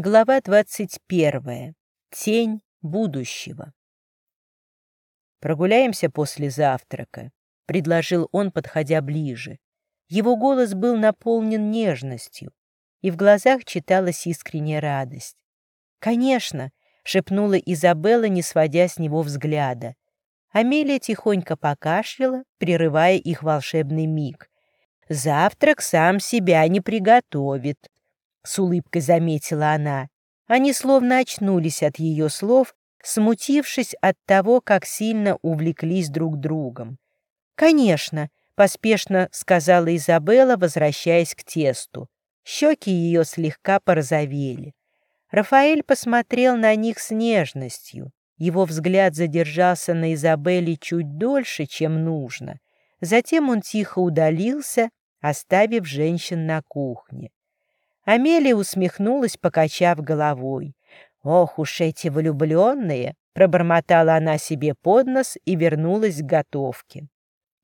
Глава 21. Тень будущего. «Прогуляемся после завтрака», — предложил он, подходя ближе. Его голос был наполнен нежностью, и в глазах читалась искренняя радость. «Конечно», — шепнула Изабелла, не сводя с него взгляда. Амелия тихонько покашляла, прерывая их волшебный миг. «Завтрак сам себя не приготовит», — с улыбкой заметила она. Они словно очнулись от ее слов, смутившись от того, как сильно увлеклись друг другом. «Конечно», — поспешно сказала Изабелла, возвращаясь к тесту. Щеки ее слегка порозовели. Рафаэль посмотрел на них с нежностью. Его взгляд задержался на Изабелле чуть дольше, чем нужно. Затем он тихо удалился, оставив женщин на кухне. Амелия усмехнулась, покачав головой. «Ох уж эти влюбленные!» — пробормотала она себе под нос и вернулась к готовке.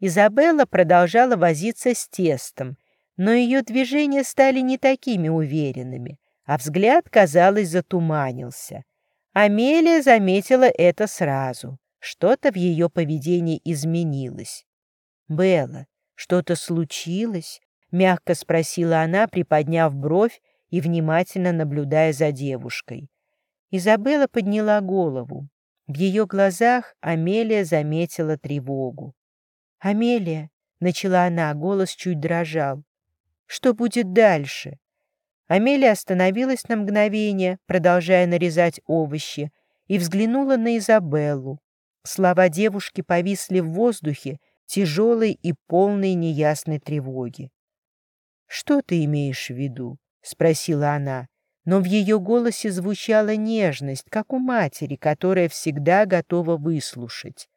Изабелла продолжала возиться с тестом, но ее движения стали не такими уверенными, а взгляд, казалось, затуманился. Амелия заметила это сразу. Что-то в ее поведении изменилось. «Белла, что-то случилось?» Мягко спросила она, приподняв бровь и внимательно наблюдая за девушкой. Изабелла подняла голову. В ее глазах Амелия заметила тревогу. «Амелия», — начала она, голос чуть дрожал, — «что будет дальше?» Амелия остановилась на мгновение, продолжая нарезать овощи, и взглянула на Изабеллу. Слова девушки повисли в воздухе, тяжелой и полной неясной тревоги. «Что ты имеешь в виду?» — спросила она, но в ее голосе звучала нежность, как у матери, которая всегда готова выслушать.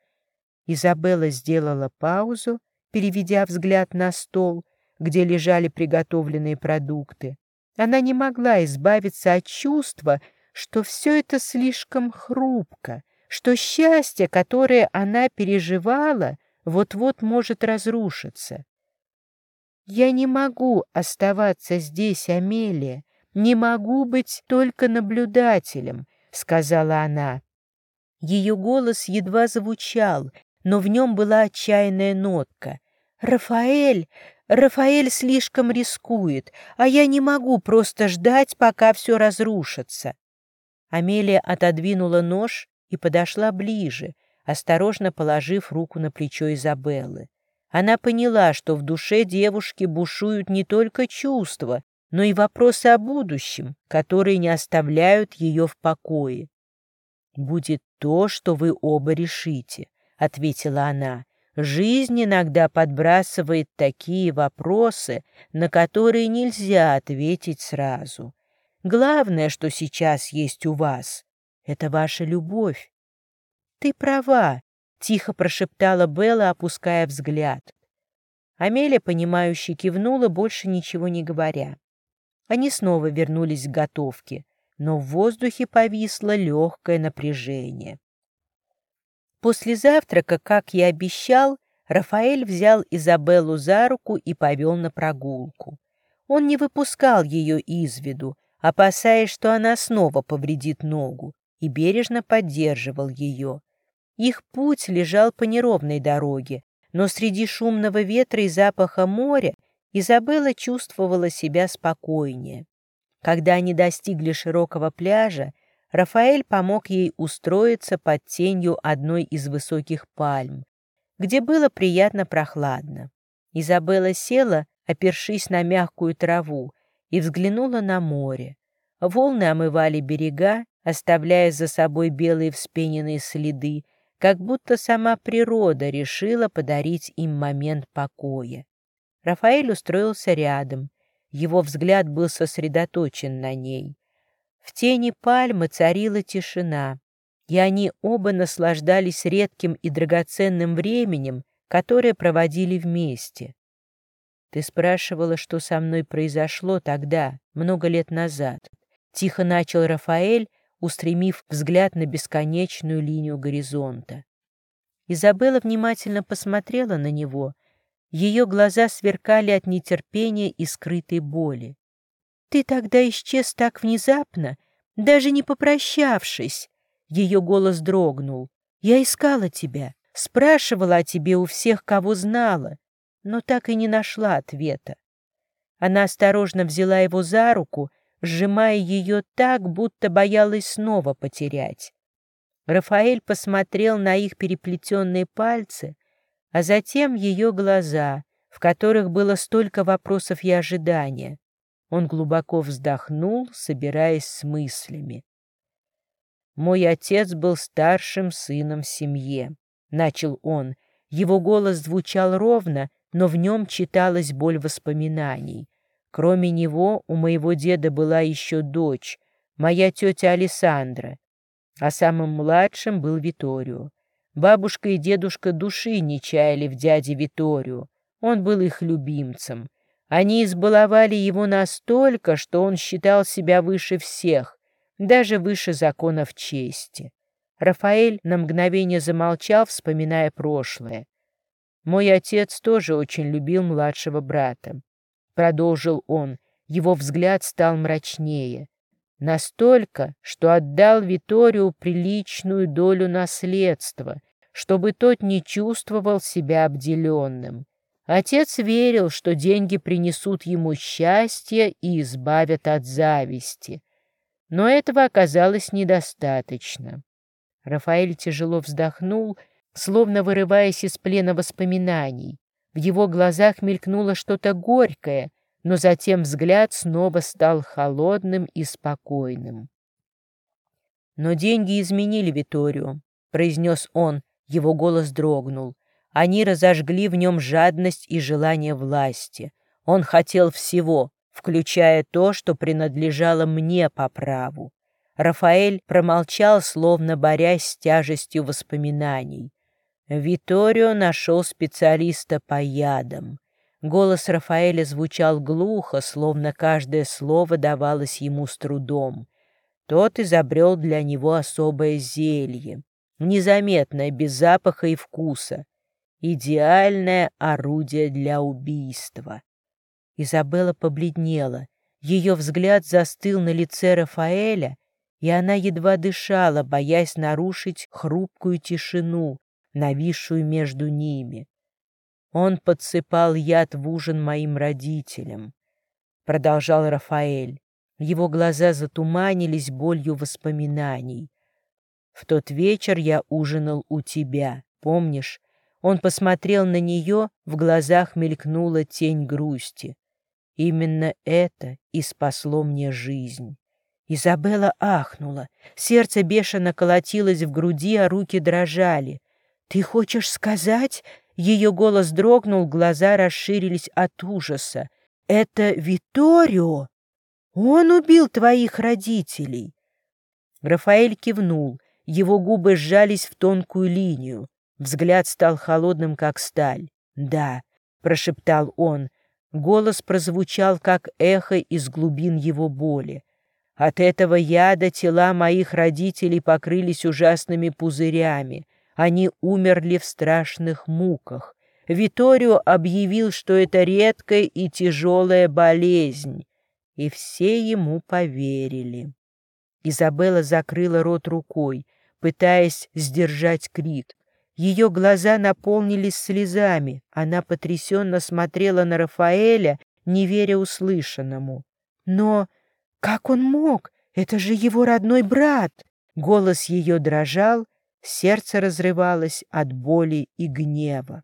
Изабелла сделала паузу, переведя взгляд на стол, где лежали приготовленные продукты. Она не могла избавиться от чувства, что все это слишком хрупко, что счастье, которое она переживала, вот-вот может разрушиться. «Я не могу оставаться здесь, Амелия, не могу быть только наблюдателем», — сказала она. Ее голос едва звучал, но в нем была отчаянная нотка. «Рафаэль, Рафаэль слишком рискует, а я не могу просто ждать, пока все разрушится». Амелия отодвинула нож и подошла ближе, осторожно положив руку на плечо Изабеллы. Она поняла, что в душе девушки бушуют не только чувства, но и вопросы о будущем, которые не оставляют ее в покое. «Будет то, что вы оба решите», — ответила она. «Жизнь иногда подбрасывает такие вопросы, на которые нельзя ответить сразу. Главное, что сейчас есть у вас, — это ваша любовь. Ты права, — тихо прошептала Белла, опуская взгляд. Амелия, понимающе кивнула, больше ничего не говоря. Они снова вернулись к готовке, но в воздухе повисло легкое напряжение. После завтрака, как и обещал, Рафаэль взял Изабеллу за руку и повел на прогулку. Он не выпускал ее из виду, опасаясь, что она снова повредит ногу, и бережно поддерживал ее. Их путь лежал по неровной дороге, но среди шумного ветра и запаха моря Изабелла чувствовала себя спокойнее. Когда они достигли широкого пляжа, Рафаэль помог ей устроиться под тенью одной из высоких пальм, где было приятно прохладно. Изабелла села, опершись на мягкую траву, и взглянула на море. Волны омывали берега, оставляя за собой белые вспененные следы, как будто сама природа решила подарить им момент покоя. Рафаэль устроился рядом, его взгляд был сосредоточен на ней. В тени пальмы царила тишина, и они оба наслаждались редким и драгоценным временем, которое проводили вместе. «Ты спрашивала, что со мной произошло тогда, много лет назад», — тихо начал Рафаэль, устремив взгляд на бесконечную линию горизонта. Изабелла внимательно посмотрела на него. Ее глаза сверкали от нетерпения и скрытой боли. «Ты тогда исчез так внезапно, даже не попрощавшись. Ее голос дрогнул. Я искала тебя, спрашивала о тебе у всех, кого знала, но так и не нашла ответа. Она осторожно взяла его за руку, сжимая ее так, будто боялась снова потерять. Рафаэль посмотрел на их переплетенные пальцы, а затем ее глаза, в которых было столько вопросов и ожидания. Он глубоко вздохнул, собираясь с мыслями. «Мой отец был старшим сыном в семье», — начал он. Его голос звучал ровно, но в нем читалась боль воспоминаний. Кроме него у моего деда была еще дочь, моя тетя Александра, а самым младшим был Виторио. Бабушка и дедушка души не чаяли в дяде Виторио, он был их любимцем. Они избаловали его настолько, что он считал себя выше всех, даже выше законов чести. Рафаэль на мгновение замолчал, вспоминая прошлое. «Мой отец тоже очень любил младшего брата», — продолжил он. Его взгляд стал мрачнее. Настолько, что отдал Виторию приличную долю наследства, чтобы тот не чувствовал себя обделенным. Отец верил, что деньги принесут ему счастье и избавят от зависти. Но этого оказалось недостаточно. Рафаэль тяжело вздохнул, словно вырываясь из плена воспоминаний. В его глазах мелькнуло что-то горькое, но затем взгляд снова стал холодным и спокойным. «Но деньги изменили Виторию», — произнес он, его голос дрогнул. Они разожгли в нем жадность и желание власти. Он хотел всего, включая то, что принадлежало мне по праву. Рафаэль промолчал, словно борясь с тяжестью воспоминаний. Виторио нашел специалиста по ядам. Голос Рафаэля звучал глухо, словно каждое слово давалось ему с трудом. Тот изобрел для него особое зелье, незаметное, без запаха и вкуса, идеальное орудие для убийства. Изабелла побледнела, ее взгляд застыл на лице Рафаэля, и она едва дышала, боясь нарушить хрупкую тишину, нависшую между ними. Он подсыпал яд в ужин моим родителям, продолжал Рафаэль. Его глаза затуманились болью воспоминаний. В тот вечер я ужинал у тебя, помнишь? Он посмотрел на нее, в глазах мелькнула тень грусти. Именно это и спасло мне жизнь. Изабелла ахнула, сердце бешено колотилось в груди, а руки дрожали. «Ты хочешь сказать...» Ее голос дрогнул, глаза расширились от ужаса. «Это Виторио? Он убил твоих родителей!» Рафаэль кивнул, его губы сжались в тонкую линию. Взгляд стал холодным, как сталь. «Да», — прошептал он, голос прозвучал, как эхо из глубин его боли. От этого яда тела моих родителей покрылись ужасными пузырями — они умерли в страшных муках. Виторио объявил, что это редкая и тяжелая болезнь, и все ему поверили. Изабелла закрыла рот рукой, пытаясь сдержать крик. Ее глаза наполнились слезами. Она потрясенно смотрела на Рафаэля, не веря услышанному. «Но как он мог? Это же его родной брат!» Голос ее дрожал, Сердце разрывалось от боли и гнева.